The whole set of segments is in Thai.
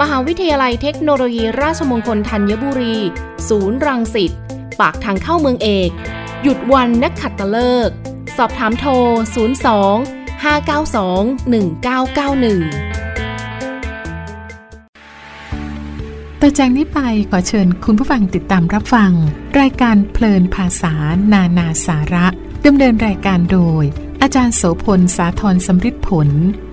มหาวิทยาลัยเทคโนโลยีราชมงคลธัญบุรี ศูนย์รังสิต ปากทางเข้าเมืองเอก หยุดวันนักขัดตะเลิก สอบถามโทร 02 592 1991 ต่อจากนี้ไปขอเชิญคุณผู้ฟังติดตามรับฟัง รายการเพลินภาษานานาสาระดำเนินรายการโดย อาจารย์โสพลสาธรสำริดผล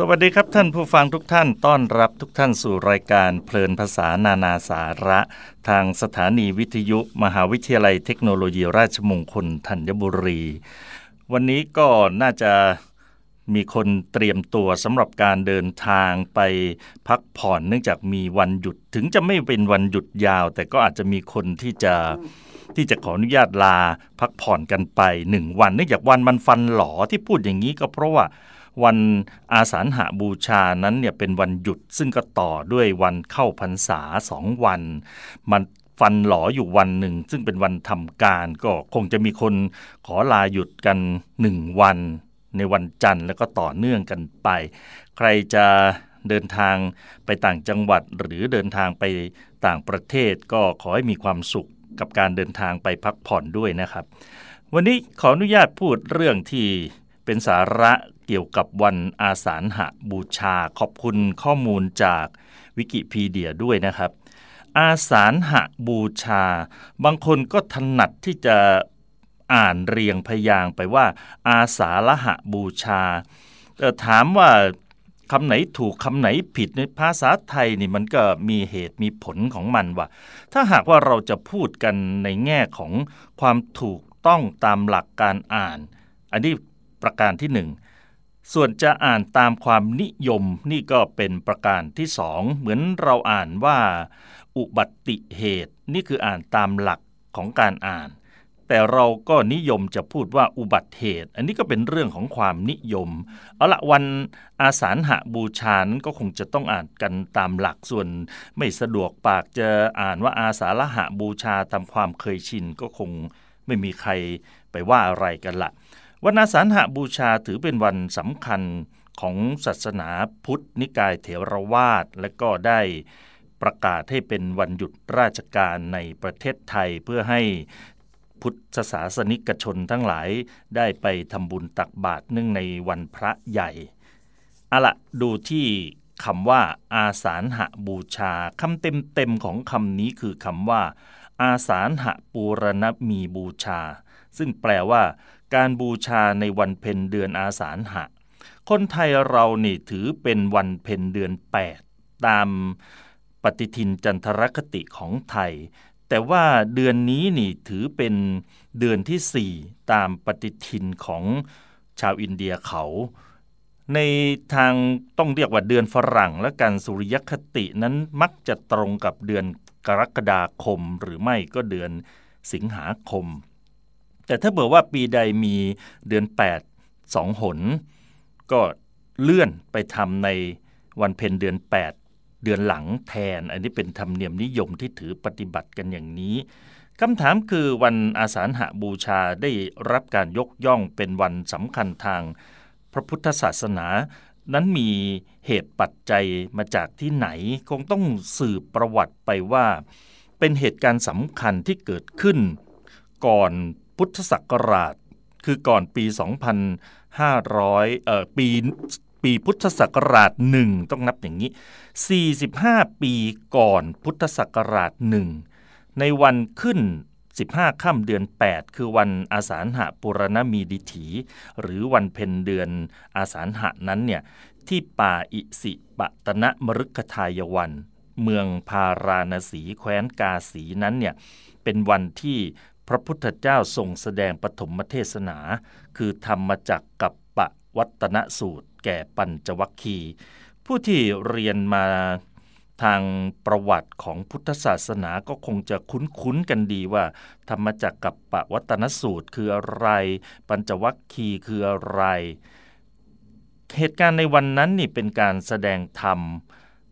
สวัสดีครับท่านผู้ฟังทุกท่านต้อนรับทุกท่านสู่รายการเพลินภาษานานาสาระ ทางสถานีวิทยุ มหาวิทยาลัยเทคโนโลยีราชมงคลธัญบุรี วันนี้ก็น่าจะมีคนเตรียมตัวสำหรับการเดินทางไปพักผ่อนเนื่องจากมีวันหยุดถึงจะไม่เป็นวันหยุดยาว แต่ก็อาจจะมีคนที่จะที่จะขออนุญาตลาพักผ่อนกันไปหนึ่งวันเนื่องจากวันมันฟันหลอที่พูดอย่างนี้ก็เพราะว่า วันอาสาฬหาบูชานั้นเนี่ยเป็นวันหยุดซึ่งก็ต่อด้วยวันเข้าพรรษาสองวัน มันฟันหลออยู่วันหนึ่ง ซึ่งเป็นวันทำการก็คงจะมีคนขอลาหยุดกันหนึ่งวัน ในวันจันทร์แล้วก็ต่อเนื่องกันไป ใครจะเดินทางไปต่างจังหวัดหรือเดินทางไปต่างประเทศก็ขอให้มีความสุขกับการเดินทางไปพักผ่อนด้วยนะครับ วันนี้ขออนุญาตพูดเรื่องที่ เป็นสาระเกี่ยวกับวันอาสาฬหบูชา ขอบคุณข้อมูลจากวิกิพีเดียด้วยนะครับ อาสาฬหบูชา บางคนก็ถนัดที่จะอ่านเรียงพยางไปว่า อาสาฬหบูชาแต่ถามว่าคำไหนถูกคำไหนผิดในภาษาไทยนี่มันก็มีเหตุมีผลของมันว่า ถ้าหากว่าเราจะพูดกันในแง่ของความถูกต้องตามหลักการอ่าน อันนี้ ประการที่หนึ่งส่วนจะอ่านตามความนิยมนี่ก็เป็นประการที่สองเหมือนเราอ่านว่า อุบัติเหตุ นี่คืออ่านตามหลักของการอ่าน แต่เราก็นิยมจะพูดว่าอุบัติเหตุ อันนี้ก็เป็นเรื่องของความนิยม เอาละวันอาสาฬหบูชานั้นก็คงจะต้องอ่านกันตามหลักส่วน ไม่สะดวกปากจะอ่านว่าอาสาฬหบูชาตามความเคยชินก็คงไม่มีใครไปว่าอะไรกันละ วันอาสาฬหบูชาถือเป็นวันสำคัญของศาสนาพุทธนิกายเถรวาท และก็ได้ประกาศให้เป็นวันหยุดราชการในประเทศไทยเพื่อให้พุทธศาสนิกชนทั้งหลายได้ไปทำบุญตักบาตรเนื่องในวันพระใหญ่อะละดูที่คำว่าอาสาฬหบูชาคำเต็มๆของคำนี้คือคำว่า อาสาฬหปูรณมีบูชา ซึ่งแปลว่า การบูชาในวันเพ็ญเดือนอาสาฬหะ คนไทยเรานี่ถือเป็นวันเพ็ญเดือน 8 ตามปฏิทินจันทรคติของไทย แต่ว่าเดือนนี้นี่ถือเป็นเดือนที่ 4 ตามปฏิทินของชาวอินเดียเขา ในทางต้องเรียกว่าเดือนฝรั่งและการสุริยคตินั้นมักจะตรงกับเดือนกรกฎาคมหรือไม่ก็เดือนสิงหาคม แต่ถ้าเบื่อว่าปีใดมีเดือน8สองหน ก็เลื่อนไปทำในวันเพ็ญเดือน 8 เดือนหลังแทน อันนี้เป็นธรรมเนียมนิยมที่ถือปฏิบัติกันอย่างนี้คำถามคือวันอาสาฬหบูชาได้รับการยกย่องเป็นวันสำคัญทางพระพุทธศาสนา นั้นมีเหตุปัจจัยมาจากที่ไหน คงต้องสืบประวัติไปว่า เป็นเหตุการณ์สำคัญที่เกิดขึ้น ก่อน พุทธศักราช คือก่อนปี 2500เอ่อปีปีพุทธศักราชหนึ่งต้องนับอย่างนี้ 45 ปีก่อนพุทธศักราชหนึ่งในวันขึ้น 15 ค่ำเดือน 8 คือวันอาสาฬหะปุรณมีดิถี หรือวันเพ็ญเดือนอาสาฬหะนั้นเนี่ยที่ป่าอิสิปตนะมรุกทายวัน เมืองพาราณสีแคว้นกาสีนั้นเนี่ยเป็นวันที่ พระพุทธเจ้าทรงแสดงปฐมเทศนา คือธรรมจักกับปะวัตนสูตร แก่ปัญจวัคคีผู้ที่เรียนมาทางประวัติของพุทธศาสนาก็คงจะคุ้นๆกันดีว่า ธรรมจักกับปะวัตนสูตรคืออะไร ปัญจวัคคีคืออะไร เหตุการณ์ในวันนั้นนี่เป็นการแสดงธรรม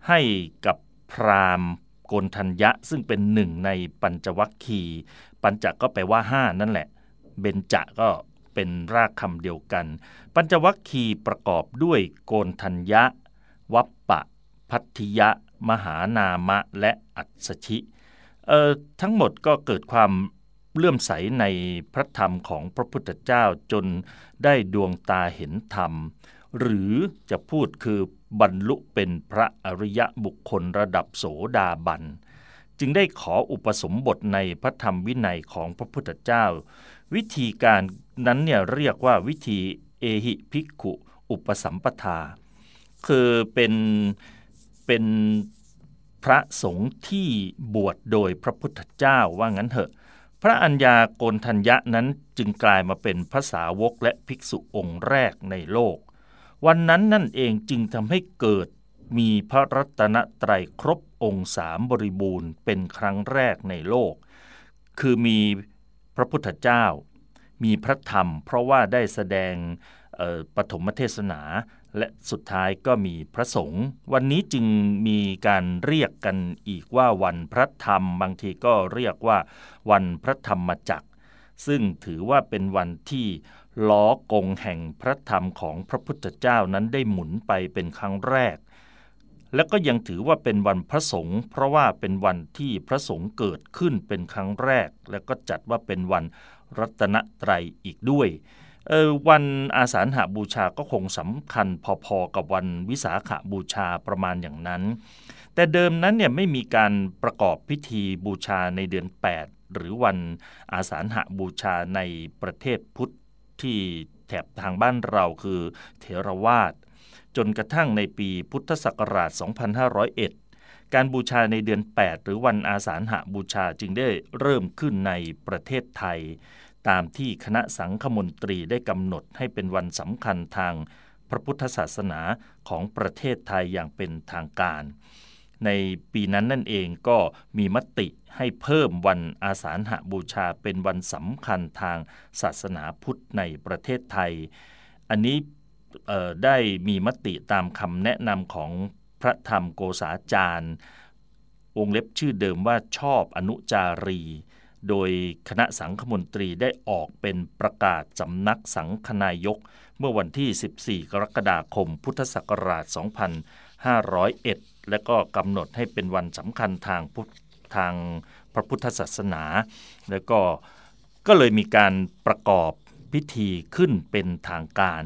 ให้กับพราหมณ์โกนทัญญะซึ่งเป็นหนึ่งในปัญจวัคคี ปัญจก็แปลว่าห้านั่นแหละ เบญจะก็เป็นรากคำเดียวกัน ปัญจวัคคีย์ประกอบด้วยโกนทัญญะ วัปปะ พัทธิยะ มหานามะ และอัศชิเอ่อทั้งหมดก็เกิดความเลื่อมใสในพระธรรมของพระพุทธเจ้าจนได้ดวงตาเห็นธรรม หรือจะพูดคือบรรลุเป็นพระอริยบุคคลระดับโสดาบัน จึงได้ขออุปสมบทในพระธรรมวินัยของพระพุทธเจ้า วิธีการนั้นเนี่ยเรียกว่าวิธีเอหิภิกขุอุปสัมปทา คือเป็นเป็นพระสงฆ์ที่บวชโดยพระพุทธเจ้าว่างั้นเถอะ พระอัญญาโกนทัญญะนั้นจึงกลายมาเป็นพระสาวกและภิกษุองค์แรกในโลก วันนั้นนั่นเองจึงทำให้เกิด มีพระรัตนตรัยครบองค์สามบริบูรณ์เป็นครั้งแรกในโลก คือมีพระพุทธเจ้า มีพระธรรม เพราะว่าได้แสดงปฐมเทศนา และสุดท้ายก็มีพระสงฆ์วันนี้จึงมีการเรียกกันอีกว่าวันพระธรรม บางทีก็เรียกว่าวันพระธรรมจักร ซึ่งถือว่าเป็นวันที่ล้อกงแห่งพระธรรมของพระพุทธเจ้านั้นได้หมุนไปเป็นครั้งแรก และก็ยังถือว่าเป็นวันพระสงฆ์เพราะว่าเป็นวันที่พระสงฆ์เกิดขึ้นเป็นครั้งแรก และก็จัดว่าเป็นวันรัตนตรัยอีกด้วยออวันอาสาฬหาบูชาก็คงสำคัญพอๆกับวันวิสาขบูชาประมาณอย่างนั้น แต่เดิมนั้นเนี่ยไม่มีการประกอบพิธีบูชาในเดือน 8 หรือวันอาสาฬหาบูชาในประเทศพุทธที่แถบทางบ้านเราคือเทรวาส จนกระทั่งในปีพุทธศักราช 2501 การบูชาในเดือน 8 หรือวันอาสาฬหาบูชาจึงได้เริ่มขึ้นในประเทศไทย ตามที่คณะสังฆมนตรีได้กำหนดให้เป็นวันสำคัญทางพระพุทธศาสนาของประเทศไทยอย่างเป็นทางการ ในปีนั้นนั่นเองก็มีมติให้เพิ่มวันอาสาฬหบูชาเป็นวันสำคัญทางศาสนาพุทธในประเทศไทย อันนี้ ได้มีมติตามคำแนะนำของพระธรรมโกษาจารย์วงเล็บชื่อเดิมว่าชอบอนุจารี โดยคณะสังฆมนตรีได้ออกเป็นประกาศสำนักสังคนายก เมื่อวันที่ 14 กรกฎาคม พุทธศักราช 2501 และก็กำหนดให้เป็นวันสำคัญทางพุทธทางพระพุทธศาสนา แล้วก็ก็เลยมีการประกอบพิธีขึ้นเป็นทางการ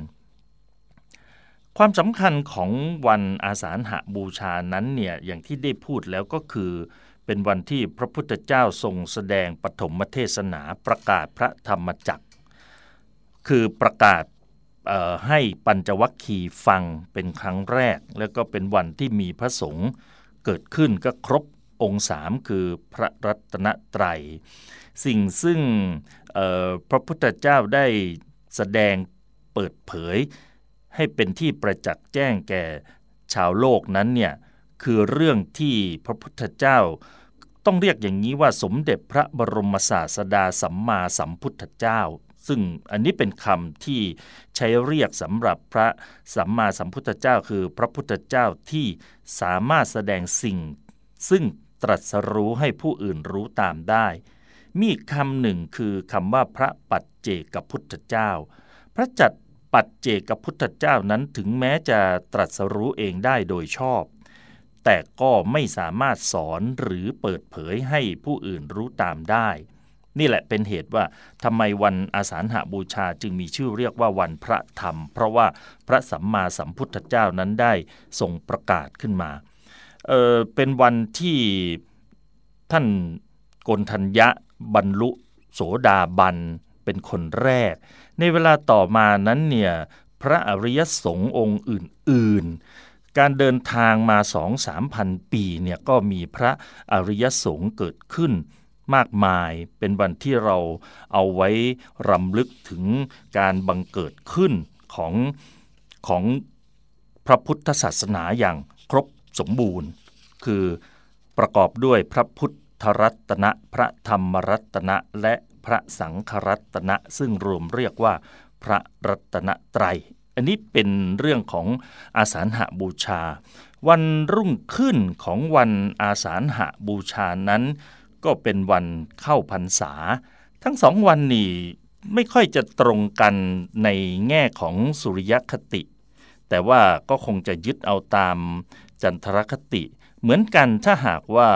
ความสำคัญของวันอาสาฬหาบูชานั้นเนี่ยอย่างที่ได้พูดแล้วก็คือเป็นวันที่พระพุทธเจ้าทรงแสดงปฐมเทศนาประกาศพระธรรมจักร คือประกาศให้ปัญจวัคคีย์ฟังเป็นครั้งแรก แล้วก็เป็นวันที่มีพระสงฆ์เกิดขึ้นก็ครบองค์สามคือพระรัตนตรัย สิ่งซึ่งพระพุทธเจ้าได้แสดงเปิดเผย ให้เป็นที่ประจักษ์แจ้งแก่ชาวโลกนั้นเนี่ยคือเรื่องที่พระพุทธเจ้า ต้องเรียกอย่างนี้ว่าสมเด็จพระบรมศาสดาสัมมาสัมพุทธเจ้า ซึ่งอันนี้เป็นคำที่ใช้เรียกสำหรับพระสัมมาสัมพุทธเจ้า คือพระพุทธเจ้าที่สามารถแสดงสิ่ง ซึ่งตรัสรู้ให้ผู้อื่นรู้ตามได้ มีคำหนึ่งคือคำว่าพระปัจเจกพุทธเจ้า พระจัด ปัจเจกพุทธเจ้านั้นถึงแม้จะตรัสรู้เองได้โดยชอบ แต่ก็ไม่สามารถสอนหรือเปิดเผยให้ผู้อื่นรู้ตามได้ นี่แหละเป็นเหตุว่าทำไมวันอาสาฬหาบูชาจึงมีชื่อเรียกว่าวันพระธรรม เพราะว่าพระสัมมาสัมพุทธเจ้านั้นได้ทรงประกาศขึ้นมาเเป็นวันที่ท่านกนทัญญะบรรลุโสดาบันเป็นคนแรก ในเวลาต่อมานั้นเนี่ยพระอริยสงฆ์องค์อื่น ๆ การเดินทางมาสองสามพันปีเนี่ยก็มีพระอริยสงฆ์เกิดขึ้นมากมายเป็นวันที่เราเอาไว้รำลึกถึงการบังเกิดขึ้นของของพระพุทธศาสนาอย่างครบสมบูรณ์ คือประกอบด้วยพระพุทธรัตนะ พระธรรมรัตนะ และ พระสังฆรัตนะ ซึ่งรวมเรียกว่าพระรัตนตรัย อันนี้เป็นเรื่องของอาสาฬหาบูชา วันรุ่งขึ้นของวันอาสาฬหาบูชานั้น ก็เป็นวันเข้าพรรษา ทั้งสองวันนี้ไม่ค่อยจะตรงกันในแง่ของสุริยคติ แต่ว่าก็คงจะยึดเอาตามจันทรคติ เหมือนกันถ้าหากว่า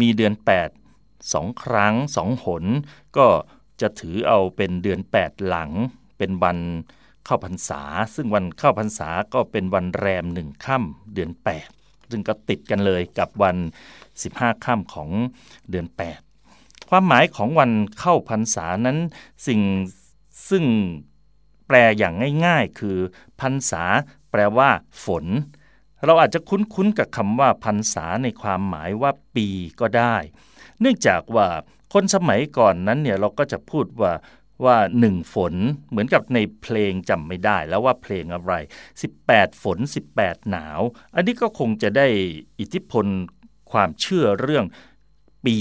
มีเดือน 8 สองครั้งสองหน ก็จะถือเอาเป็นเดือน 8 หลัง เป็นวันเข้าพรรษา ซึ่งวันเข้าพรรษาก็เป็นวันแรมหนึ่งค่ำเดือน 8 ซึ่งก็ติดกันเลยกับวัน 15 ค่ำของเดือน 8 ความหมายของวันเข้าพรรษานั้นสิ่งซึ่งแปลอย่างง่ายๆ คือพรรษาแปลว่า ฝน เราอาจจะคุ้นๆกับคำว่าพรรษาในความหมายว่าปีก็ได้ เนื่องจากว่าคนสมัยก่อนนั้นเนี่ยเราก็จะพูดว่าว่าหนึ่งฝนเหมือนกับในเพลงจำไม่ได้แล้วว่าเพลงอะไร 18 ฝน 18 หนาว อันนี้ก็คงจะได้อิทธิพลความเชื่อเรื่องปี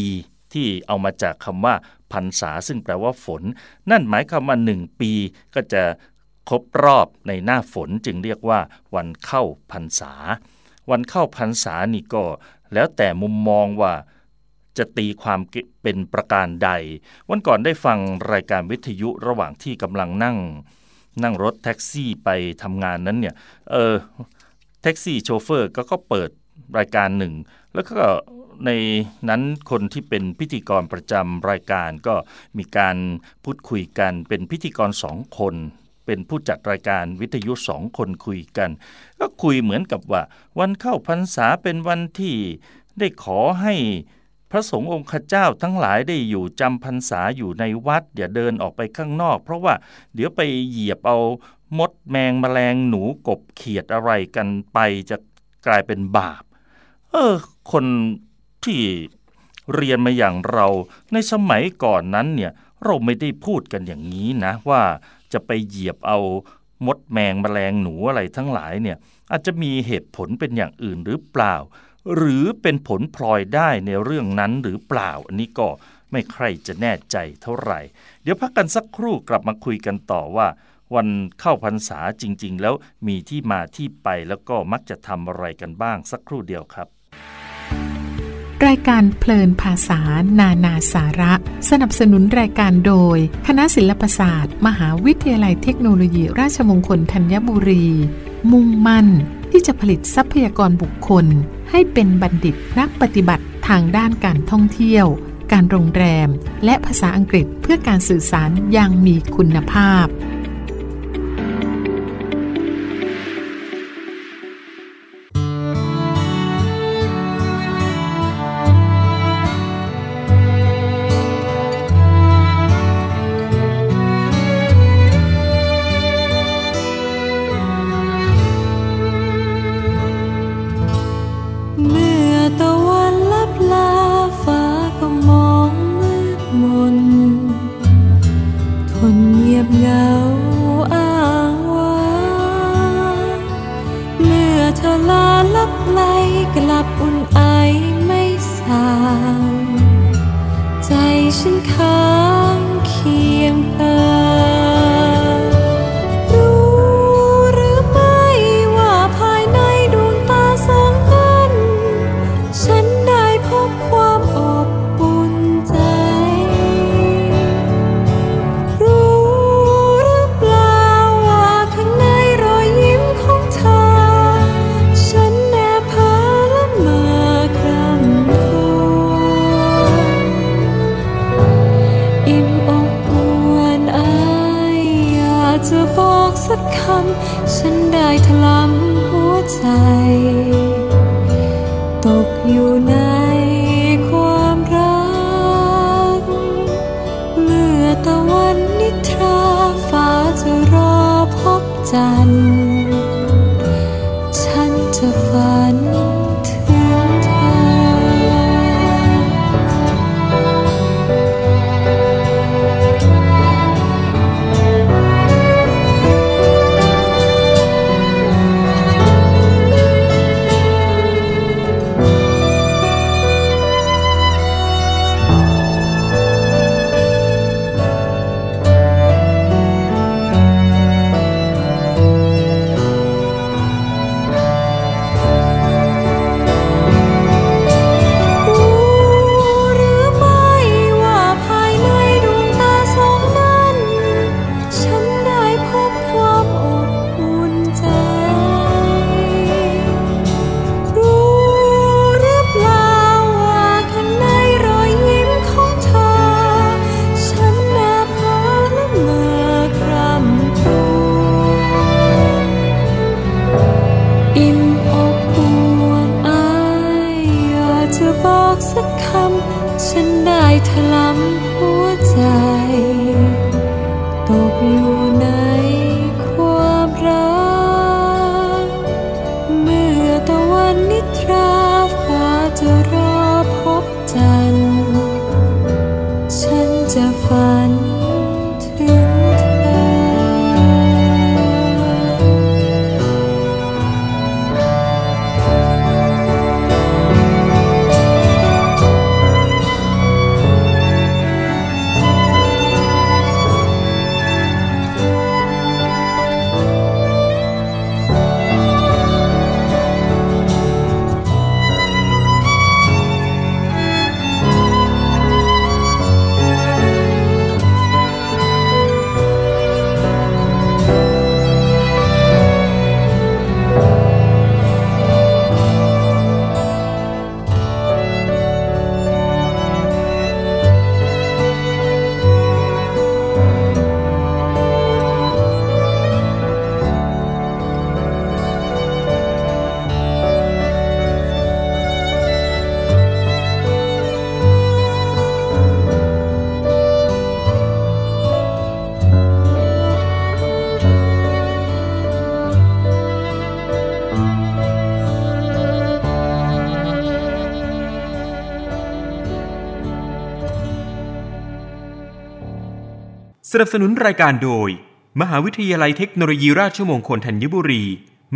ที่เอามาจากคำว่าพรรษาซึ่งแปลว่าฝน นั่นหมายความว่าหนึ่งปีก็จะครบรอบในหน้าฝนจึงเรียกว่าวันเข้าพรรษา วันเข้าพรรษานี่ก็แล้วแต่มุมมองว่า จะตีความเป็นประการใด วันก่อนได้ฟังรายการวิทยุระหว่างที่กำลังนั่ง นั่งรถแท็กซี่ไปทำงานนั้นเนี่ยเออแท็กซี่โชเฟอร์ก็ก็เปิดรายการหนึ่ง แล้วก็ในนั้นคนที่เป็นพิธีกรประจำรายการก็มีการพูดคุยกันเป็นพิธีกรสองคน เป็นผู้จัดรายการวิทยุสองคนคุยกัน ก็คุยเหมือนกับว่า วันเข้าพรรษาเป็นวันที่ได้ขอให้ ระสงฆ์องค์ข้าเจ้าทั้งหลายได้อยู่จำพรรษาอยู่ในวัด อย่าเดินออกไปข้างนอก เพราะว่าเดี๋ยวไปเหยียบเอามดแมงมแมลงหนูกบเขียดอะไรกันไปจะกลายเป็นบาป เออ คนที่เรียนมาอย่างเราในสมัยก่อนนั้นเนี่ยเราไม่ได้พูดกันอย่างนี้นะ ว่าจะไปเหยียบเอามดแมงมแมลงหนูอะไรทั้งหลายเนี่ยอาจจะมีเหตุผลเป็นอย่างอื่นหรือเปล่า หรือเป็นผลพลอยได้ในเรื่องนั้นหรือเปล่า อันนี้ก็ไม่ใครจะแน่ใจเท่าไหร่ เดี๋ยวพักกันสักครู่กลับมาคุยกันต่อว่า วันเข้าพรรษาจริง ๆ แล้วมีที่มาที่ไปแล้วก็มักจะทำอะไรกันบ้างสักครู่เดียวครับรายการเพลินภาษา นานาสาระ สนับสนุนรายการโดย คณะศิลปศาสตร์ มหาวิทยาลัยเทคโนโลยีราชมงคลธัญบุรี มุ่งมั่น ที่จะผลิตทรัพยากรบุคคล ให้เป็นบัณฑิตนักปฏิบัติทางด้านการท่องเที่ยว การโรงแรม และภาษาอังกฤษเพื่อการสื่อสารอย่างมีคุณภาพ นับสนุนรายการโดย มหาวิทยาลัยเทคโนโลยีราชมงคลธัญบุรี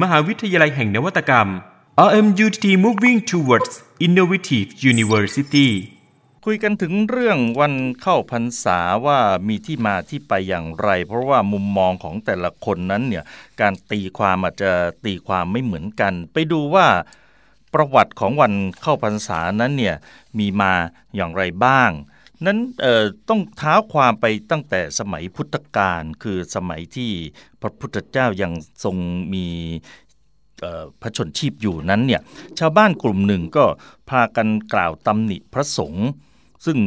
มหาวิทยาลัยแห่งนวัตกรรม RMUTT Moving Towards Innovative University คุยกันถึงเรื่องวันเข้าพรรษาว่ามีที่มาที่ไปอย่างไร เพราะว่ามุมมองของแต่ละคนนั้นเนี่ยการตีความอาจจะตีความไม่เหมือนกัน ไปดูว่าประวัติของวันเข้าพรรษานั้นเนี่ยมีมาอย่างไรบ้าง นั้นต้องท้าความไปตั้งแต่สมัยพุทธกาลคือสมัยที่พระพุทธเจ้ายังทรงมีพระชนชีพอยู่นั้นเนี่ยชาวบ้านกลุ่มหนึ่งก็พากันกล่าวตำหนิพระสงฆ์ซึ่ง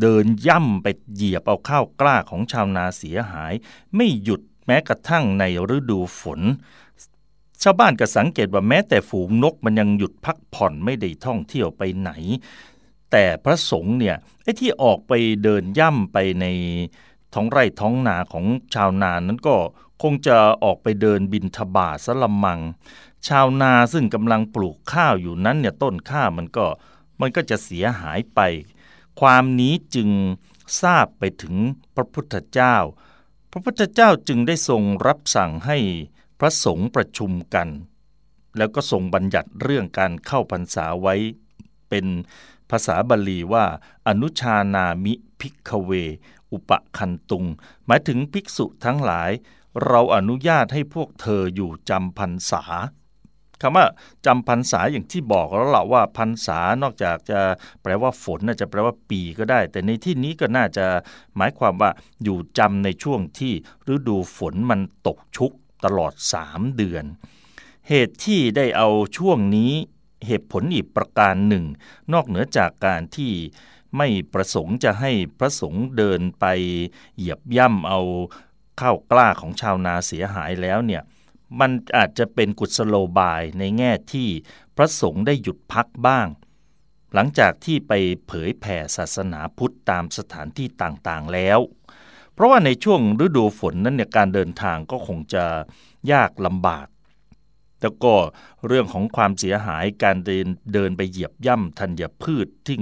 เดินย่ำไปเหยียบเอาข้าวกล้าของชาวนาเสียหาย ไม่หยุดแม้กระทั่งในฤดูฝน ชาวบ้านก็สังเกตว่าแม้แต่ฝูงนกมันยังหยุดพักผ่อนไม่ได้ท่องเที่ยวไปไหน แต่พระสงฆ์เนี่ยไอ้ที่ออกไปเดินย่ำไปในท้องไร่ท้องนาของชาวนานั้นก็คงจะออกไปเดินบินทบาทสละมัง ชาวนาซึ่งกำลังปลูกข้าวอยู่นั้นเนี่ยต้นข้าวมันก็มันก็จะเสียหายไป ความนี้จึงทราบไปถึงพระพุทธเจ้า พระพุทธเจ้าจึงได้ทรงรับสั่งให้พระสงฆ์ประชุมกัน แล้วก็ทรงบัญญัติเรื่องการเข้าพรรษาไว้เป็น ภาษาบาลีว่า อนุชานามิพิกเว อุปคันตุง หมายถึงภิกษุทั้งหลาย เราอนุญาตให้พวกเธออยู่จำพรรษาคำว่าจำพรรษาอย่างที่บอกแล้วล่ะว่าพรรษานอกจากจะแปลว่าฝนน่าจะแปลว่าปีก็ได้ แต่ในที่นี้ก็น่าจะหมายความว่าอยู่จำในช่วงที่ฤดูฝนมันตกชุกตลอดสามเดือน เหตุที่ได้เอาช่วงนี้ เหตุผลอีกประการหนึ่ง นอกเหนือจากการที่ไม่ประสงค์จะให้พระสงฆ์เดินไปเหยียบย่ำเอาข้าวกล้าของชาวนาเสียหายแล้วเนี่ยมันอาจจะเป็นกุศโลบายในแง่ที่พระสงฆ์ได้หยุดพักบ้าง หลังจากที่ไปเผยแผ่ศาสนาพุทธตามสถานที่ต่างๆแล้ว เพราะว่าในช่วงฤดูฝนนั้นเนี่ยการเดินทางก็คงจะยากลำบาก แล้วก็เรื่องของความเสียหายการเดินเดินไปเหยียบย่ำธัญพืชที่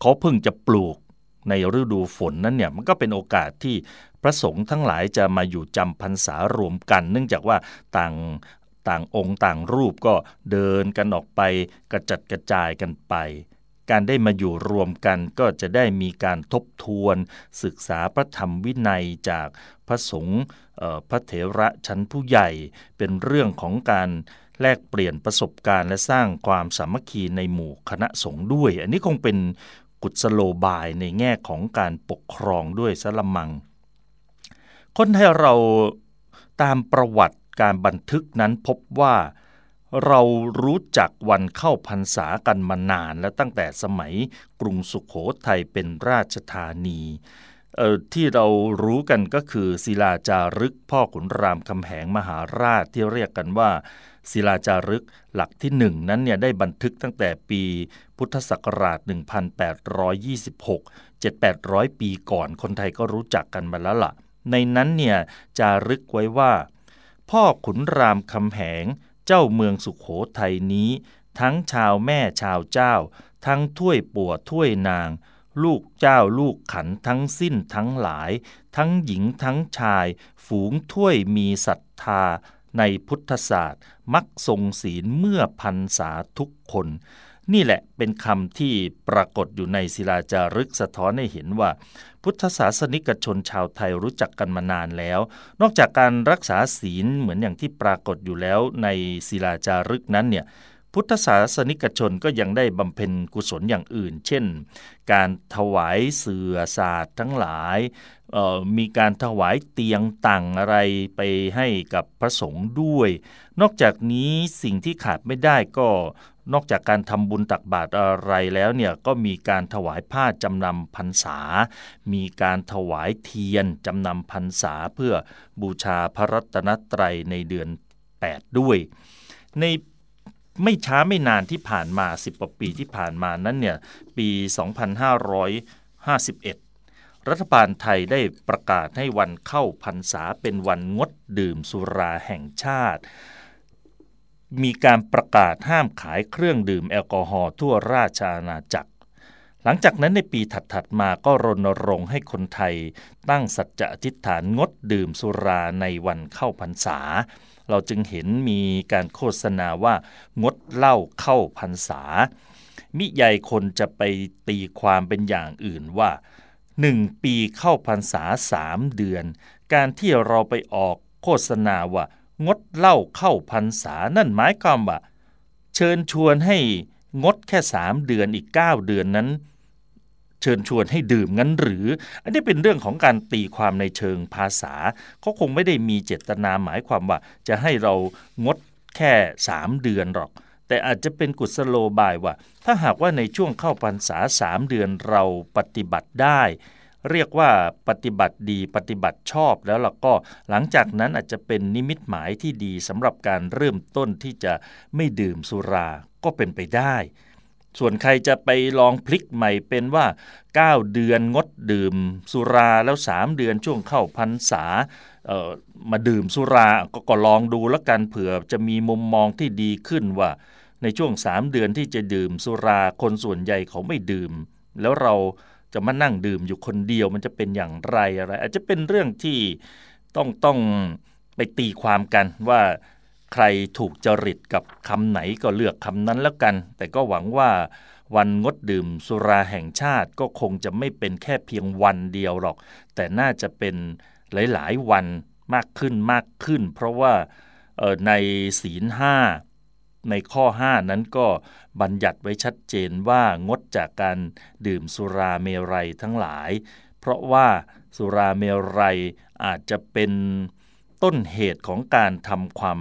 เขาเพิ่งจะปลูกในฤดูฝนนั้นเนี่ยมันก็เป็นโอกาสที่พระสงฆ์ทั้งหลายจะมาอยู่จำพรรษารวมกัน เนื่องจากว่าต่างต่างองค์ต่างรูปก็เดินกันออกไปกระจัดกระจายกันไป การได้มาอยู่รวมกันก็จะได้มีการทบทวน ศึกษาพระธรรมวินัยจากพระสงฆ์พระเถระชั้นผู้ใหญ่ เป็นเรื่องของการแลกเปลี่ยนประสบการณ์และสร้างความสามัคคีในหมู่คณะสงฆ์ด้วย อันนี้คงเป็นกุศโลบายในแง่ของการปกครองด้วยสละมัง คนไทยเราตามประวัติการบันทึกนั้นพบว่า เรารู้จักวันเข้าพรรษากันมานาน และตั้งแต่สมัยกรุงสุขโขทัยเป็นราชธานีที่เรารู้กันก็คือศิลาจารึกพ่อขุนรามคำแหงมหาราชที่เรียกกันว่า ศิลาจารึกหลักที่หนึ่งนั้นเนี่ยได้บันทึกตั้งแต่ปีพุทธศักราช 1826 7-800 ปีก่อนคนไทยก็รู้จักกันมาแล้วละ่ะ ในนั้นเนี่ยจารึกไว้ว่า พ่อขุนรามคำแหง เจ้าเมืองสุขโขทัยนี้ ทั้งชาวแม่ชาวเจ้า ทั้งถ้วยปัวถ้วยนาง ลูกเจ้าลูกขันทั้งสิ้นทั้งหลาย ทั้งหญิงทั้งชาย ฝูงถ้วยมีศรัทธา ในพุทธศาสตร์ มักทรงศีลเมื่อพันษาทุกคน นี่แหละเป็นคำที่ปรากฏอยู่ในศิลาจารึกสะท้อนให้เห็นว่า พุทธศาสนิกชนชาวไทยรู้จักกันมานานแล้ว นอกจากการรักษาศีลเหมือนอย่างที่ปรากฏอยู่แล้วในศิลาจารึกนั้นเนี่ยพุทธศาสนิกชนก็ยังได้บำเพ็ญกุศลอย่างอื่น เช่น การถวายเสือศาสตร์ทั้งหลาย มีการถวายเตียงต่งอะไรไปให้กับพระสงฆ์ด้วย นอกจากนี้สิ่งที่ขาดไม่ได้ก็ นอกจากการทำบุญตักบาตรอะไรแล้วเนี่ยก็มีการถวายผ้าจำนำพรรษา มีการถวายเทียนจำนำพรรษาเพื่อบูชาพระรัตนตรัยในเดือน 8 ด้วย ในไม่ช้าไม่นานที่ผ่านมา 10กว่าปีที่ผ่านมานั้นเนี่ยปี 2551 รัฐบาลไทยได้ประกาศให้วันเข้าพรรษาเป็นวันงดดื่มสุราแห่งชาติ มีการประกาศห้ามขายเครื่องดื่มแอลกอฮอล์ทั่วราชอาณาจักร หลังจากนั้นในปีถัดๆมาก็รณรงค์ให้คนไทย ตั้งสัจจะอธิษฐานงดดื่มสุราในวันเข้าพรรษา เราจึงเห็นมีการโฆษณาว่างดเหล้าเข้าพรรษา มิใหญ่คนจะไปตีความเป็นอย่างอื่นว่าหนึ่งปีเข้าพรรษาสามเดือน การที่เราไปออกโฆษณาว่า งดเหล้าเข้าพรรษา นั่นหมายความว่า เชิญชวนให้งดแค่สามเดือนอีกเก้าเดือนนั้น เชิญชวนให้ดื่มงั้นหรือ อันนี้เป็นเรื่องของการตีความในเชิงภาษาเขาคงไม่ได้มีเจตนาหมายความว่า จะให้เรางดแค่สามเดือนหรอก แต่อาจจะเป็นกุศโลบายว่า ถ้าหากว่าในช่วงเข้าพรรษาสามเดือนเราปฏิบัติได้ เรียกว่าปฏิบัติดีปฏิบัติชอบแล้วล่ะก็หลังจากนั้นอาจจะเป็นนิมิตหมายที่ดีสำหรับการเริ่มต้นที่จะไม่ดื่มสุราก็เป็นไปได้ ส่วนใครจะไปลองพลิกใหม่เป็นว่า 9 เดือนงดดื่มสุราแล้ว 3 เดือนช่วงเข้าพรรษามาดื่มสุราก็ก็ลองดูแล้วกันเผื่อจะมีมุมมองที่ดีขึ้นว่า ในช่วง 3 เดือนที่จะดื่มสุราคนส่วนใหญ่เขาไม่ดื่ม แล้วเรา จะมานั่งดื่มอยู่คนเดียวมันจะเป็นอย่างไรอะไร อาจจะเป็นเรื่องที่ต้องต้องไปตีความกันว่าใครถูกจริตกับคำไหนก็เลือกคำนั้นแล้วกัน แต่ก็หวังว่าวันงดดื่มสุราแห่งชาติก็คงจะไม่เป็นแค่เพียงวันเดียวหรอก แต่น่าจะเป็นหลาย ๆ วันมากขึ้นมากขึ้น เพราะว่าในศีลห้า ในข้อ 5 นั้นก็บัญญัติไว้ชัดเจนว่างดจากการดื่มสุราเมรัยทั้งหลาย เพราะว่าสุราเมรัยอาจจะเป็นต้นเหตุของการทำความ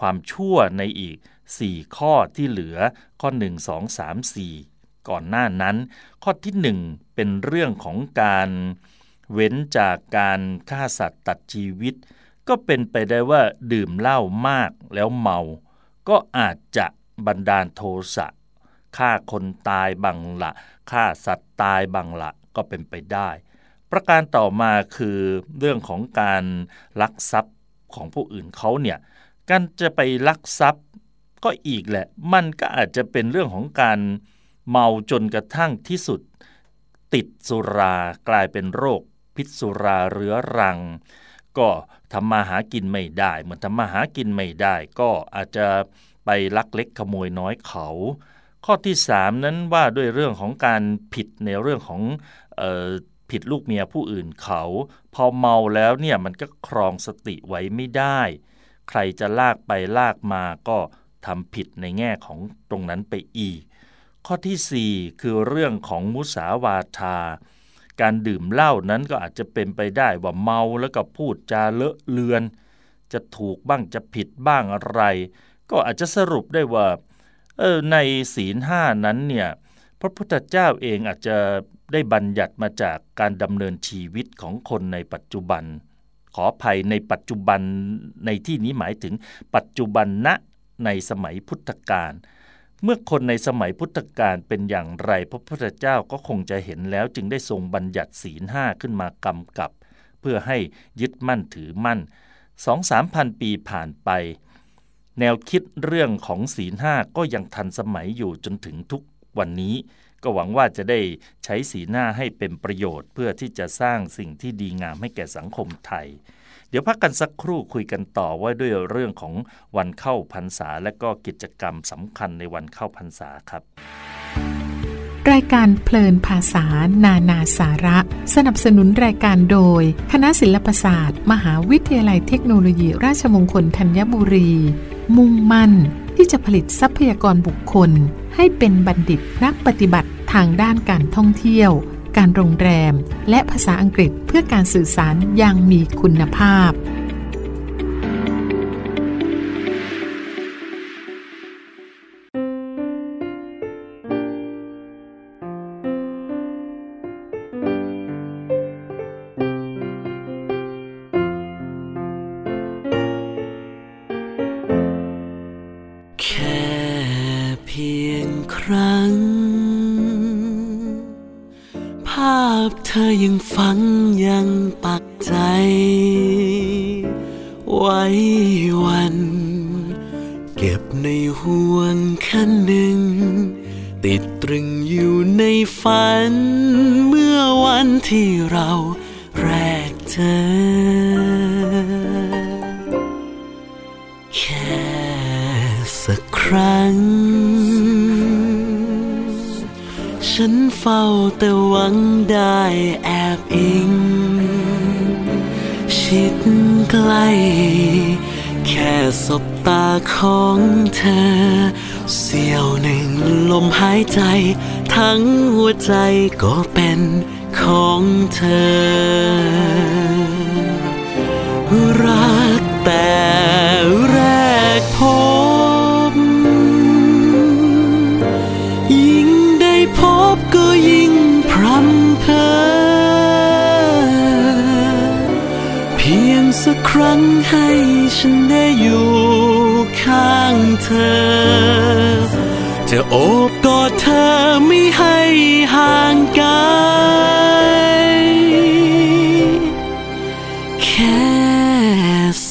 ความชั่วในอีก 4 ข้อที่เหลือข้อ 1 2 3 4 ก่อนหน้านั้น ข้อที่ 1 เป็นเรื่องของการเว้นจากการฆ่าสัตว์ตัดชีวิต ก็เป็นไปได้ว่าดื่มเหล้ามากแล้วเมา ก็อาจจะบันดาลโทสะฆ่าคนตายบังละฆ่าสัตว์ตายบังละก็เป็นไปได้ ประการต่อมาคือเรื่องของการลักทรัพย์ของผู้อื่นเขาเนี่ยการจะไปลักทรัพย์ก็อีกแหละ มันก็อาจจะเป็นเรื่องของการเมาจนกระทั่งที่สุด ติดสุรากลายเป็นโรคพิษสุราเรื้อรัง ก็ ทำมาหากินไม่ได้ เหมือนทำมาหากินไม่ได้ ก็อาจจะไปลักเล็กขโมยน้อยเขา ข้อที่ 3 นั้นว่าด้วยเรื่องของการผิดในเรื่องของออผิดลูกเมียผู้อื่นเขา พอเมาแล้วเนี่ยมันก็ครองสติไว้ไม่ได้ ใครจะลากไปลากมาก็ทำผิดในแง่ของตรงนั้นไปอีก ข้อทีสี่4 คือเรื่องของมุสาวาทา การดื่มเหล้านั้นก็อาจจะเป็นไปได้ว่าเมาแล้วก็พูดจาเลอะเลือน จะถูกบ้างจะผิดบ้างอะไร ก็อาจจะสรุปได้ว่าเออในศีลห้านั้นเนี่ยพระพุทธเจ้าเองอาจจะได้บัญญัติมาจากการดำเนินชีวิตของคนในปัจจุบัน ขออภัยในปัจจุบันในที่นี้หมายถึงปัจจุบันณในสมัยพุทธกาล เมื่อคนในสมัยพุทธกาลเป็นอย่างไรพระพุทธเจ้าก็คงจะเห็นแล้วจึงได้ทรงบัญญัติศีลห้าขึ้นมากำกับ เพื่อให้ยึดมั่นถือมั่นสองสามพันปีผ่านไป แนวคิดเรื่องของศีลห้าก็ยังทันสมัยอยู่จนถึงทุกวันนี้ ก็หวังว่าจะได้ใช้ศีลห้าให้เป็นประโยชน์ เพื่อที่จะสร้างสิ่งที่ดีงามให้แก่สังคมไทย เดี๋ยวพักกันสักครู่คุยกันต่อว่าด้วยเรื่องของวันเข้าพรรษา และก็กิจกรรมสำคัญในวันเข้าพรรษาครับ รายการเพลินภาษา นานาสาระ สนับสนุนรายการโดย คณะศิลปศาสตร์ มหาวิทยาลัยเทคโนโลยีราชมงคลธัญบุรี มุ่งมั่น ที่จะผลิตทรัพยากรบุคคล ให้เป็นบัณฑิตนักปฏิบัติทางด้านการท่องเที่ยว การโรงแรม และภาษาอังกฤษเพื่อการสื่อสารอย่างมีคุณภาพ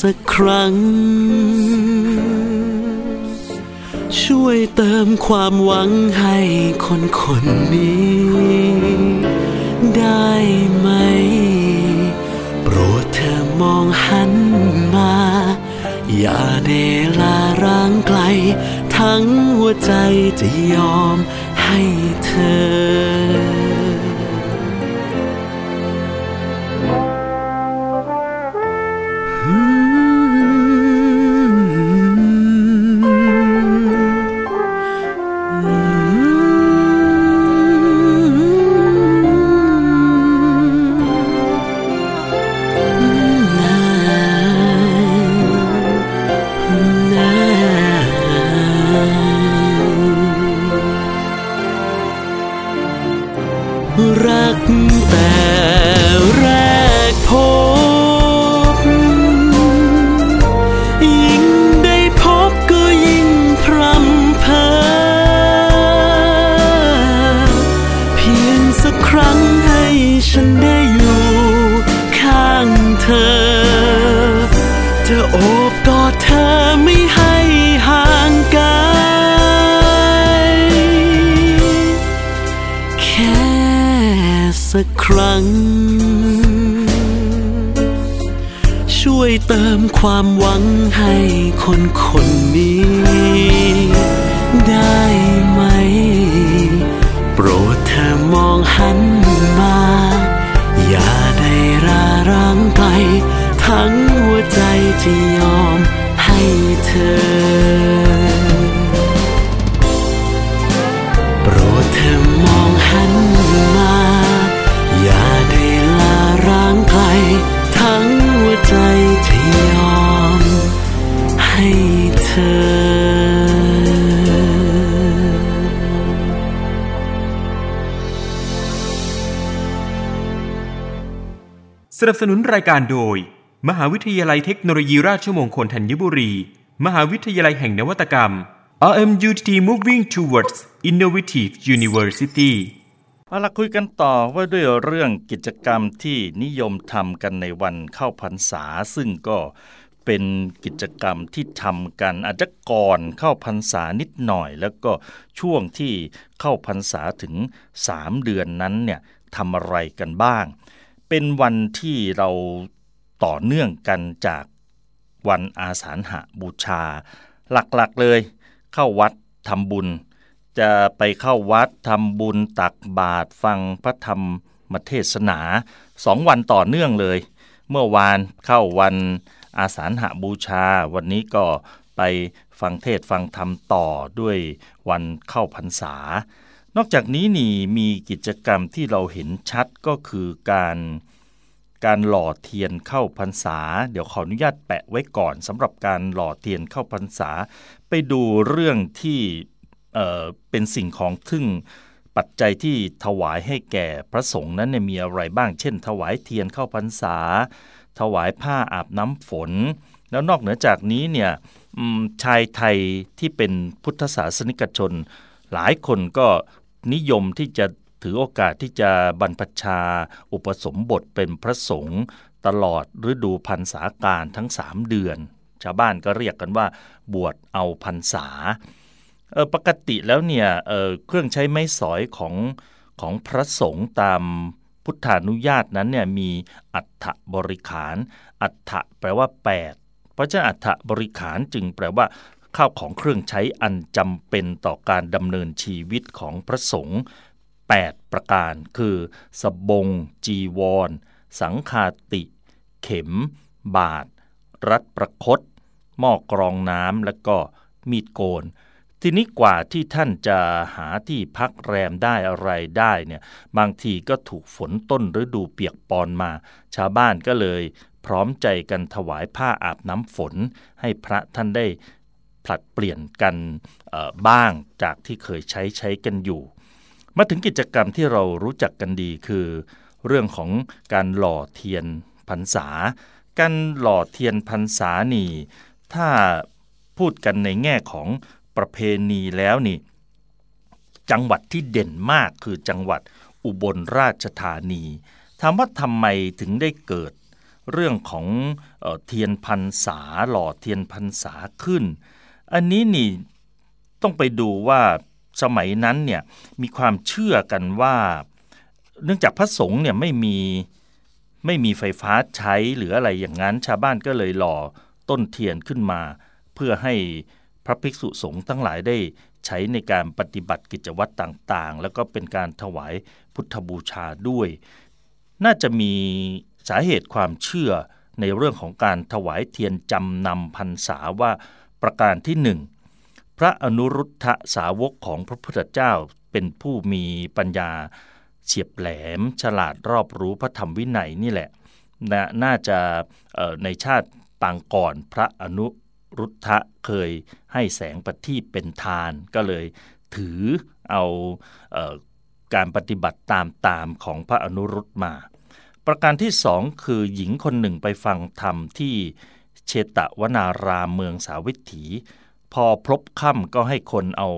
สักครั้ง ช่วยเติมความหวังให้คนคนนี้ ได้ไหม โปรดเธอมองหันมา อย่าเดลาร้างไกล ทั้งหัวใจจะยอมให้เธอ สนับสนุนรายการโดย มหาวิทยาลัยเทคโนโลยีราชมงคลธัญบุรี มหาวิทยาลัยแห่งนวัตกรรม RMUTT Moving Towards Innovative University เอาละคุยกันต่อว่าด้วยเรื่องกิจกรรมที่นิยมทำกันในวันเข้าพรรษา ซึ่งก็เป็นกิจกรรมที่ทำกันอาจจะก่อนเข้าพรรษานิดหน่อย แล้วก็ช่วงที่เข้าพรรษาถึง 3 เดือนนั้นเนี่ยทำอะไรกันบ้าง เป็นวันที่เราต่อเนื่องกันจากวันอาสาฬหบูชา หลักๆเลย เข้าวัดทำบุญ จะไปเข้าวัดทำบุญตักบาตรฟังพระธรรมเทศนาสองวันต่อเนื่องเลย เมื่อวานเข้าวันอาสาฬหบูชา วันนี้ก็ไปฟังเทศฟังธรรมต่อด้วยวันเข้าพรรษา นอกจากนี้นี่มีกิจกรรมที่เราเห็นชัดก็คือการการหล่อเทียนเข้าพรรษา เดี๋ยวขออนุญาตแปะไว้ก่อนสำหรับการหล่อเทียนเข้าพรรษา ไปดูเรื่องที่เอ่อเป็นสิ่งของทึ่งปัจจัยที่ถวายให้แก่พระสงฆ์นั้นมีอะไรบ้าง เช่น ถวายเทียนเข้าพรรษา ถวายผ้าอาบน้ำฝน แล้วนอกเหนือจากนี้เนี่ยชายไทยที่เป็นพุทธศาสนิกชน หลายคนก็ นิยมที่จะถือโอกาสที่จะบรรพชา อุปสมบทเป็นพระสงฆ์ตลอดฤดูพรรษาการทั้ง 3 เดือน ชาวบ้านก็เรียกกันว่า บวชเอาพรรษาปกติแล้วเนี่ยเเครื่องใช้ไม้สอยของของพระสงฆ์ตามพุทธานุญาตนั้นเนี่ยมีอัฐบริขาร อัฐแปลว่า 8 เพราะฉะนั้นอัฐบริขารจึงแปลว่า ข้าวของเครื่องใช้อันจำเป็นต่อการดำเนินชีวิตของพระสงฆ์8 ประการ คือสบง จีวร สังคาติ เข็ม บาท รัดประคตหม้อกรองน้ำและก็มีดโกนทีนี้กว่าที่ท่านจะหาที่พักแรมได้อะไรได้เนี่ยบางทีก็ถูกฝนต้นฤดูเปียกปอนมา ชาวบ้านก็เลยพร้อมใจกันถวายผ้าอาบน้ำฝน ให้พระท่านได้ ผลัดเปลี่ยนกันบ้างจากที่เคยใช้ใช้กันอยู่ มาถึงกิจกรรมที่เรารู้จักกันดีคือ เรื่องของการหล่อเทียนพรรษา การหล่อเทียนพรรษานี่ ถ้าพูดกันในแง่ของประเพณีแล้วนี่ จังหวัดที่เด่นมากคือจังหวัดอุบลราชธานีถามว่าทำไมถึงได้เกิดเรื่องของเออเทียนพรรษาหล่อเทียนพรรษาขึ้น อันนี้นี่ต้องไปดูว่าสมัยนั้นเนี่ยมีความเชื่อกันว่า เนื่องจากพระสงฆ์เนี่ยไม่มีไม่มีไฟฟ้าใช้หรืออะไรอย่างนั้น ชาวบ้านก็เลยหล่อต้นเทียนขึ้นมา เพื่อให้พระภิกษุสงฆ์ทั้งหลายได้ใช้ในการปฏิบัติกิจวัตรต่างๆ แล้วก็เป็นการถวายพุทธบูชาด้วย น่าจะมีสาเหตุความเชื่อในเรื่องของการถวายเทียนจำนำพรรษาว่า ประการที่หนึ่งพระอนุรุทธสาวกของพระพุทธเจ้าเป็นผู้มีปัญญาเฉียบแหลม ฉลาดรอบรู้พระธรรมวินัยนี่แหละนน่าจะในชาติปางก่อนพระอนุรุทธะเคยให้แสงปฏิเป็นทานก็เลยถือเอาเออการปฏิบัติตามตามของพระอนุรุตมา ประการที่สองคือหญิงคนหนึ่งไปฟังธรรมที่ เชตวนารามเมืองสาวิถี พอพบค่ำก็ให้คนเอา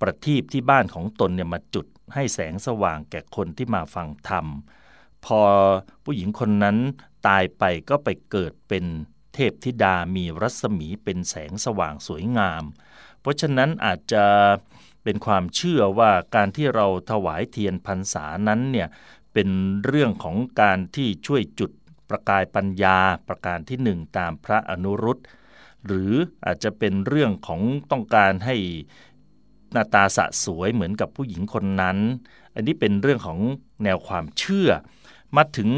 ประทีปที่บ้านของตนเนี่ยมาจุดให้แสงสว่างแก่คนที่มาฟังธรรม พอผู้หญิงคนนั้นตายไปก็ไปเกิดเป็นเทพธิดามีรัศมีเป็นแสงสว่างสวยงาม เพราะฉะนั้นอาจจะเป็นความเชื่อว่าการที่เราถวายเทียนพรรษานั้นเนี่ยเป็นเรื่องของการที่ช่วยจุด ประกายปัญญาประการที่หนึ่งตามพระอนุรุตหรืออาจจะเป็นเรื่องของต้องการให้หน้าตาสะสวยเหมือนกับผู้หญิงคนนั้น อันนี้เป็นเรื่องของแนวความเชื่อ มาถึง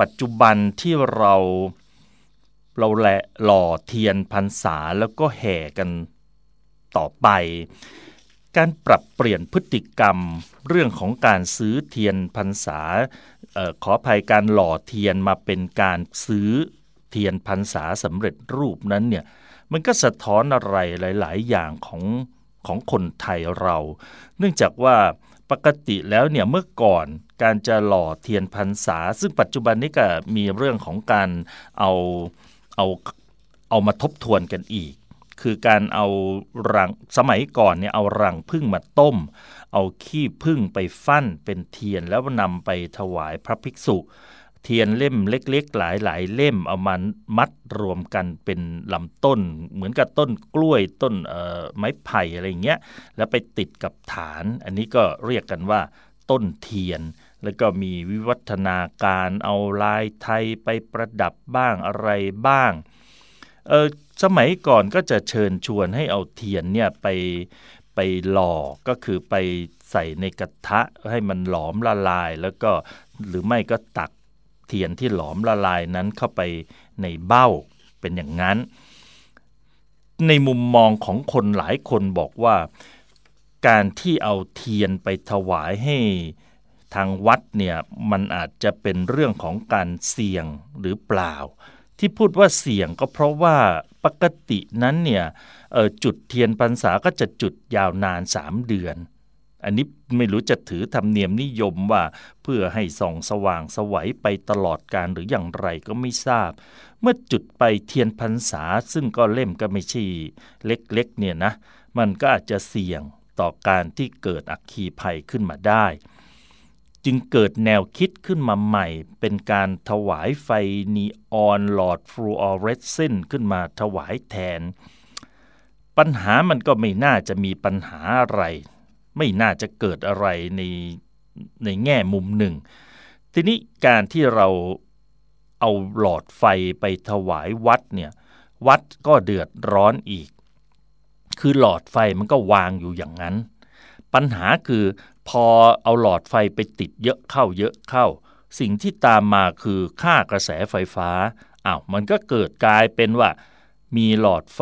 ปัจจุบันที่เราเราแหละหล่อเทียนพรรษาแล้วก็แห่กันต่อไป การปรับเปลี่ยนพฤติกรรมเรื่องของการซื้อเทียนพรรษาออขออภัยการหล่อเทียนมาเป็นการซื้อเทียนพรรษาสำเร็จรูปนั้นเนี่ยมันก็สะท้อนอะไรหลาย ๆ อย่างของของคนไทยเรา เนื่องจากว่าปกติแล้วเนี่ยเมื่อก่อนการจะหล่อเทียนพรรษา ซึ่งปัจจุบันนี้ก็มีเรื่องของการเอาเอาเอามาทบทวนกันอีก คือการเอารังสมัยก่อนเนี่ยเอารังพึ่งมาต้ม เอาขี้พึ่งไปฟั่นเป็นเทียนแล้วนำไปถวายพระภิกษุ เทียนเล่มเล็กๆ หลายๆ เล่มเอามามัดรวมกันเป็นลำต้น เหมือนกับต้นกล้วยต้นไม้ไผ่อะไรเงี้ยแล้วไปติดกับฐาน อันนี้ก็เรียกกันว่าต้นเทียนแล้วก็มีวิวัฒนาการเอาลายไทยไปประดับบ้างอะไรบ้าง เออสมัยก่อนก็จะเชิญชวนให้เอาเทียนเนี่ยไปไปหล่อก็คือไปใส่ในกระทะให้มันหลอมละลาย แล้วก็หรือไม่ก็ตักเทียนที่หลอมละลายนั้นเข้าไปในเบ้าเป็นอย่างนั้น ในมุมมองของคนหลายคนบอกว่าการที่เอาเทียนไปถวายให้ทางวัดเนี่ยมันอาจจะเป็นเรื่องของการเสี่ยงหรือเปล่า ที่พูดว่าเสี่ยงก็เพราะว่าปกตินั้นเนี่ยจุดเทียนพรรษาก็จะจุดยาวนานสามเดือน อันนี้ไม่รู้จะถือธรรมเนียมนิยมว่าเพื่อให้ส่องสว่างสวัยไปตลอดการหรืออย่างไรก็ไม่ทราบ เมื่อจุดไปเทียนพรรษาซึ่งก็เล่มก็ไม่ใช่เล็กๆเนี่ยนะมันก็อาจจะเสี่ยงต่อการที่เกิดอักคีภัยขึ้นมาได้ จึงเกิดแนวคิดขึ้นมาใหม่ เป็นการถวายไฟนีออนหลอดฟลูออเรสเซนต์ขึ้นมาถวายแทน ปัญหามันก็ไม่น่าจะมีปัญหาอะไร ไม่น่าจะเกิดอะไรในในแง่มุมหนึ่ง ทีนี้การที่เราเอาหลอดไฟไปถวายวัดเนี่ยวัดก็เดือดร้อนอีก คือหลอดไฟมันก็วางอยู่อย่างนั้น ปัญหาคือ พอเอาหลอดไฟไปติดเยอะเข้าเยอะเข้า สิ่งที่ตามมาคือค่ากระแสไฟฟ้าอ้าวมันก็เกิดกลายเป็นว่า มีหลอดไฟ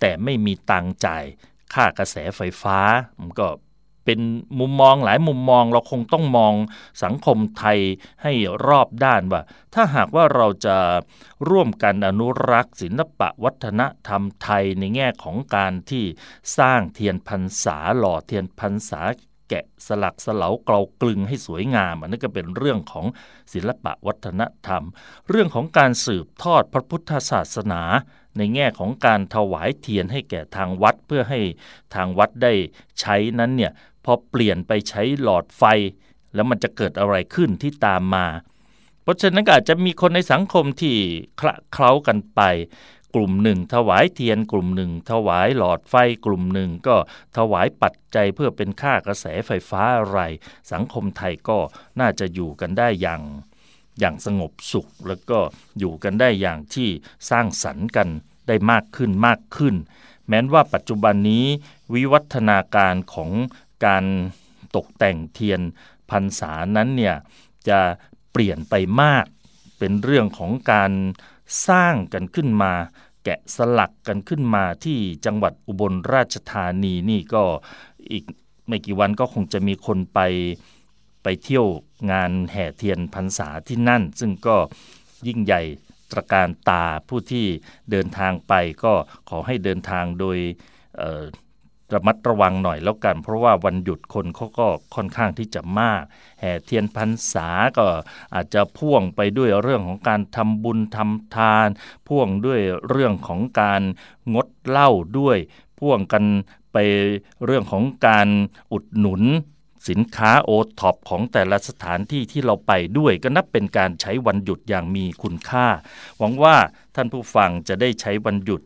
แต่ไม่มีตังจ่ายค่ากระแสไฟฟ้า มันก็เป็นมุมมองหลายมุมมองเราคงต้องมองสังคมไทยให้รอบด้านว่า ถ้าหากว่าเราจะร่วมกันอนุรักษ์ ศิลปะวัฒนธรรมไทยในแง่ของการที่สร้างเทียนพรรษาหล่อเทียนพรรษา แกะสลักสลาเกลากลึงให้สวยงามอันนี้ก็เป็นเรื่องของศิลปะวัฒนธรรม เรื่องของการสืบทอดพระพุทธศาสนา ในแง่ของการถวายเทียนให้แก่ทางวัดเพื่อให้ทางวัดได้ใช้นั้นเนี่ยพอเปลี่ยนไปใช้หลอดไฟ แล้วมันจะเกิดอะไรขึ้นที่ตามมา เพราะฉะนั้นอาจจะมีคนในสังคมที่คละเคล้ากันไป กลุ่มหนึ่งถวายเทียนกลุ่มหนึ่งถวายหลอดไฟกลุ่มหนึ่งก็ถวายปัจจัยเพื่อเป็นค่ากระแสไฟฟ้าอะไร สังคมไทยก็น่าจะอยู่กันได้อย่างอย่างสงบสุข แล้วก็อยู่กันได้อย่างที่สร้างสรรค์กันได้มากขึ้นมากขึ้น แม้นว่าปัจจุบันนี้วิวัฒนาการของการตกแต่งเทียนพรรษานั้นเนี่ยจะเปลี่ยนไปมากเป็นเรื่องของการ สร้างกันขึ้นมา แกะสลักกันขึ้นมาที่จังหวัดอุบลราชธานีนี่ก็อีกไม่กี่วันก็คงจะมีคนไปไปเที่ยวงานแห่เทียนพรรษาที่นั่น ซึ่งก็ยิ่งใหญ่ตระการตาผู้ที่เดินทางไปก็ขอให้เดินทางโดย ระมัดระวังหน่อยแล้วกัน เพราะว่าวันหยุดคนเขาก็ค่อนข้างที่จะมาก แห่เทียนพรรษาก็อาจจะพ่วงไปด้วยเรื่องของการทำบุญทำทาน พ่วงด้วยเรื่องของการงดเหล้าด้วย พ่วงกันไปเรื่องของการอุดหนุนสินค้าโอท็อปของแต่ละสถานที่ที่เราไปด้วยก็นับเป็นการใช้วันหยุดอย่างมีคุณค่า หวังว่าท่านผู้ฟังจะได้ใช้วันหยุด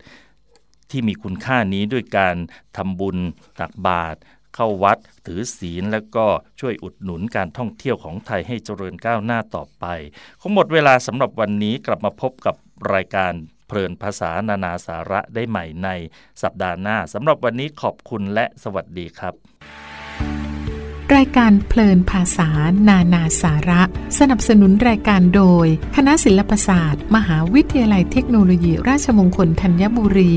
ที่มีคุณค่านี้ด้วยการทำบุญตักบาตรเข้าวัดถือศีลแล้วก็ช่วยอุดหนุนการท่องเที่ยวของไทยให้เจริญก้าวหน้าต่อไป คงหมดเวลาสำหรับวันนี้กลับมาพบกับรายการเพลินภาษานานาสาระได้ใหม่ในสัปดาห์หน้าสำหรับวันนี้ขอบคุณและสวัสดีครับ รายการเพลินภาษานานาสาระ สนับสนุนรายการโดย คณะศิลปศาสตร์ มหาวิทยาลัยเทคโนโลยีราชมงคลธัญบุรี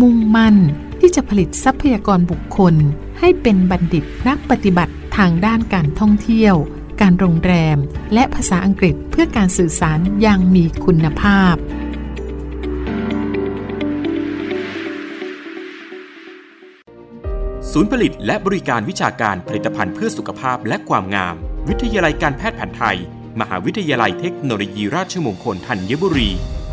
มุ่งมั่นที่จะผลิตทรัพยากรบุคคล ให้เป็นบัณฑิตนักปฏิบัติทางด้านการท่องเที่ยว การโรงแรม และภาษาอังกฤษเพื่อการสื่อสารอย่างมีคุณภาพ ศูนย์ผลิตและบริการวิชาการผลิตภัณฑ์เพื่อสุขภาพและความงาม วิทยาลัยการแพทย์แผนไทย มหาวิทยาลัยเทคโนโลยีราชมงคลธัญบุรี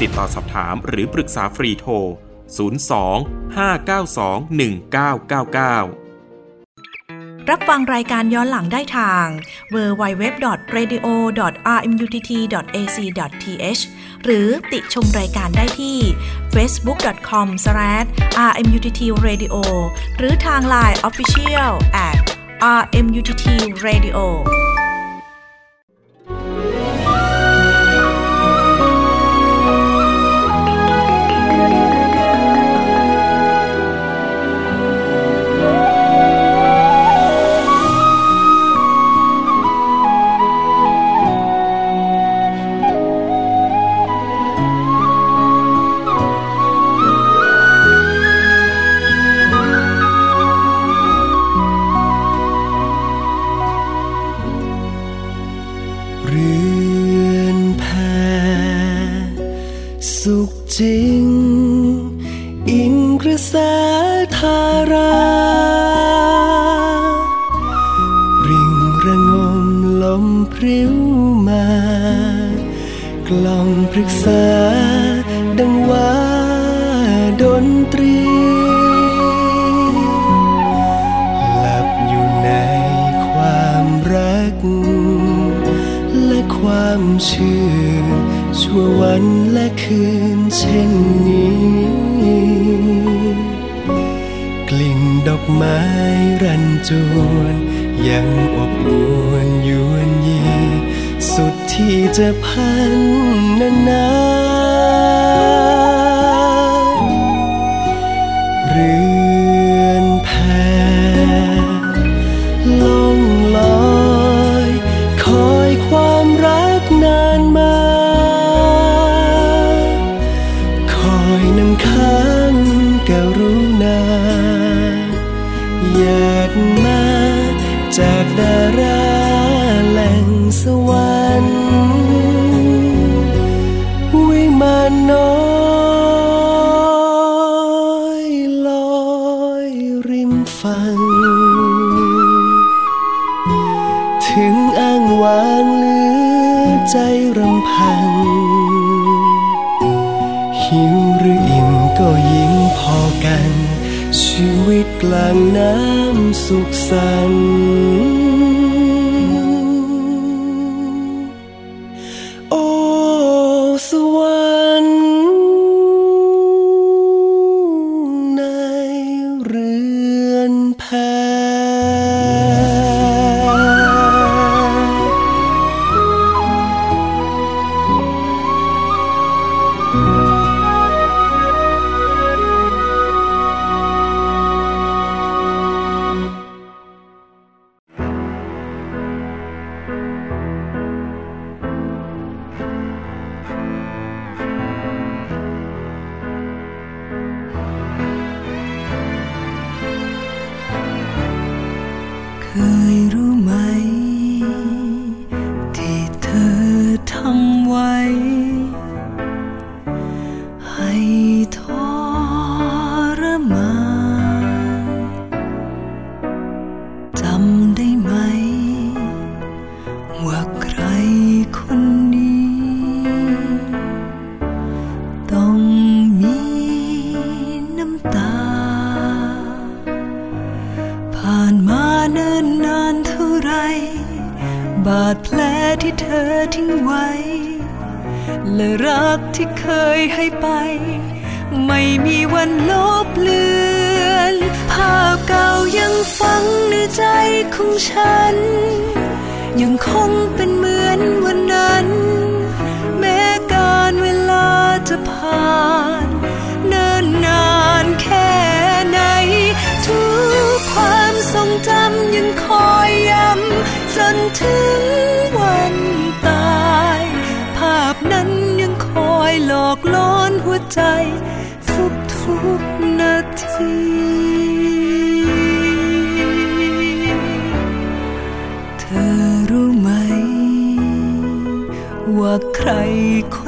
ติดต่อสอบถามหรือปรึกษาฟรีโทร 02 592 1999รับฟังรายการย้อนหลังได้ทาง www.radio.rmutt.ac.th หรือติชมรายการได้ที่ facebook.com/rmuttradio หรือทาง Line Official at rmuttradio พริ้วมา กล่องปรึกษา ดังว่าดนตรี หลับอยู่ในความรัก และความชื่นชั่ววันและคืนเช่นนี้ กลิ่นดอกไม้รันจวน ยังอบอวนยวนยี สุดที่จะพันนานา ถึงวันตาย ภาพนั้นยังคอยหลอกล้อนหัวใจ ทุกทุกนาทีเธอรู้ไหม ว่าใครค